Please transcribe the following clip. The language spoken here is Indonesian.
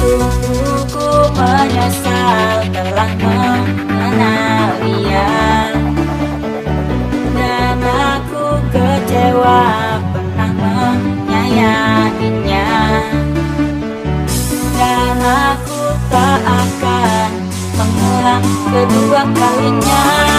Sungguh ku menyesal telah mengenal dia ya. Dan aku kecewa pernah menyayanginya. Dan aku tak akan mengulang kedua kalinya.